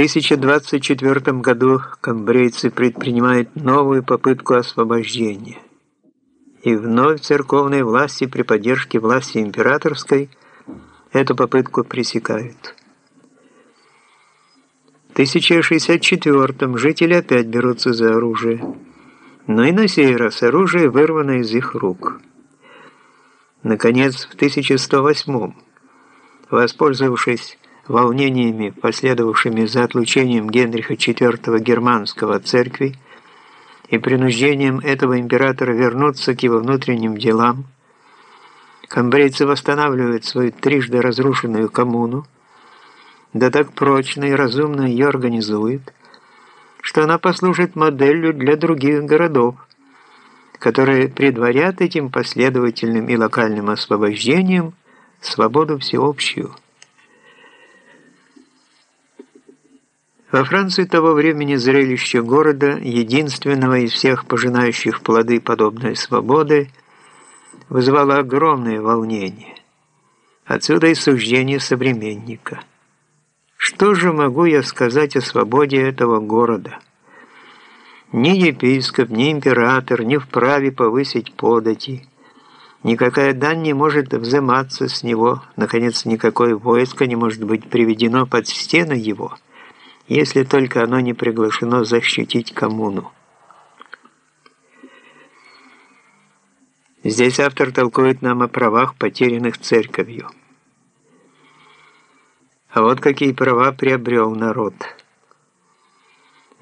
1024 году камбрейцы предпринимают новую попытку освобождения. И вновь церковные власти при поддержке власти императорской эту попытку пресекают. В 1064 жители опять берутся за оружие, но и на сей раз оружие вырвано из их рук. Наконец, в 1108 воспользовавшись волнениями, последовавшими за отлучением Генриха IV Германского от церкви и принуждением этого императора вернуться к его внутренним делам, камбрейцы восстанавливают свою трижды разрушенную коммуну, да так прочно и разумно ее организует, что она послужит моделью для других городов, которые предварят этим последовательным и локальным освобождением свободу всеобщую. Во Франции того времени зрелище города, единственного из всех пожинающих плоды подобной свободы, вызывало огромное волнение. Отсюда и суждение современника. Что же могу я сказать о свободе этого города? Ни епископ, ни император не вправе повысить подати. Никакая дань не может взиматься с него. Наконец, никакое войско не может быть приведено под стены его – если только оно не приглашено защитить коммуну. Здесь автор толкует нам о правах, потерянных церковью. А вот какие права приобрел народ.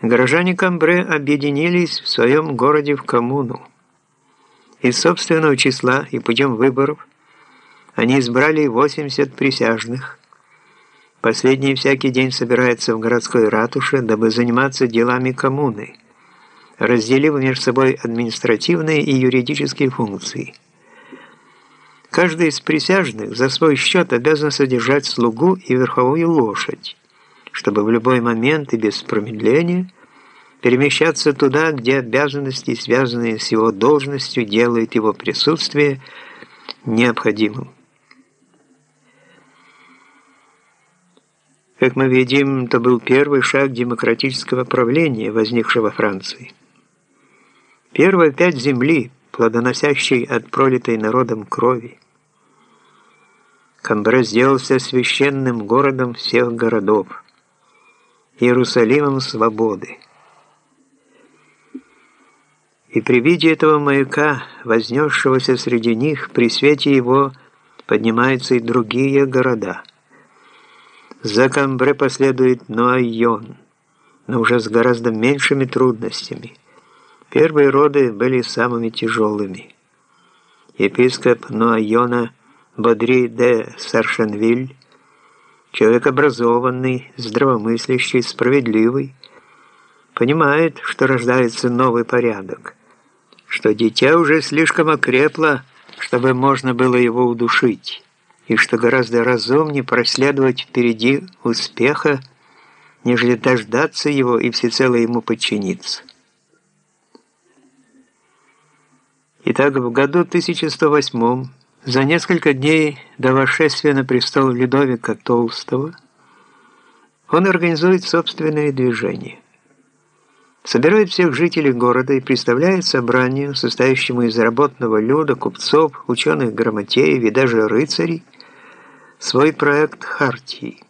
Горожане Камбре объединились в своем городе в коммуну. Из собственного числа и путем выборов они избрали 80 присяжных, Последний всякий день собирается в городской ратуше, дабы заниматься делами коммуны, разделив между собой административные и юридические функции. Каждый из присяжных за свой счет обязан содержать слугу и верховую лошадь, чтобы в любой момент и без промедления перемещаться туда, где обязанности, связанные с его должностью, делают его присутствие необходимым. Как мы видим, это был первый шаг демократического правления, возникшего во Франции. Первая пять земли, плодоносящей от пролитой народом крови. Камбре сделался священным городом всех городов, Иерусалимом свободы. И при виде этого маяка, вознесшегося среди них, при свете его поднимаются и другие города – за Камбре последует Нуайон, но уже с гораздо меньшими трудностями. Первые роды были самыми тяжелыми. Епископ Нуайона Бодри де Саршенвиль, человек образованный, здравомыслящий, справедливый, понимает, что рождается новый порядок, что дитя уже слишком окрепло, чтобы можно было его удушить и что гораздо разумнее проследовать впереди успеха, нежели дождаться его и всецело ему подчиниться. Итак, в году 1108, за несколько дней до восшествия на престол Людовика Толстого, он организует собственное движение. Собирает всех жителей города и представляет собранию, состоящему из работного люда, купцов, ученых-грамотеев и даже рыцарей, свой проект Хартии,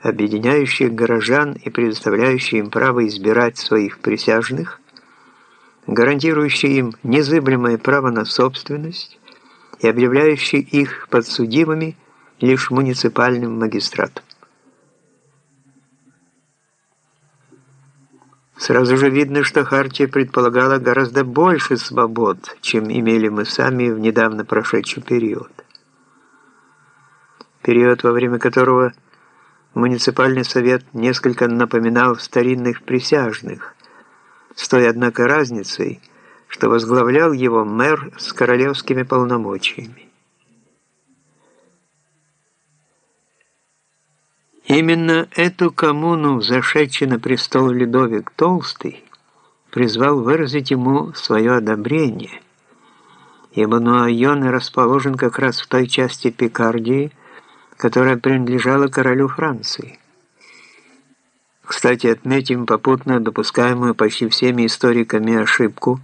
объединяющий горожан и предоставляющий им право избирать своих присяжных, гарантирующий им незыблемое право на собственность и объявляющий их подсудимыми лишь муниципальным магистратом. Сразу же видно, что Хартия предполагала гораздо больше свобод, чем имели мы сами в недавно прошедший период период, во время которого муниципальный совет несколько напоминал старинных присяжных, с той, однако, разницей, что возглавлял его мэр с королевскими полномочиями. Именно эту коммуну, зашедший на престол Людовик Толстый, призвал выразить ему свое одобрение, ибо Нуайон расположен как раз в той части Пикардии, которая принадлежала королю Франции. Кстати, отметим попутно допускаемую почти всеми историками ошибку,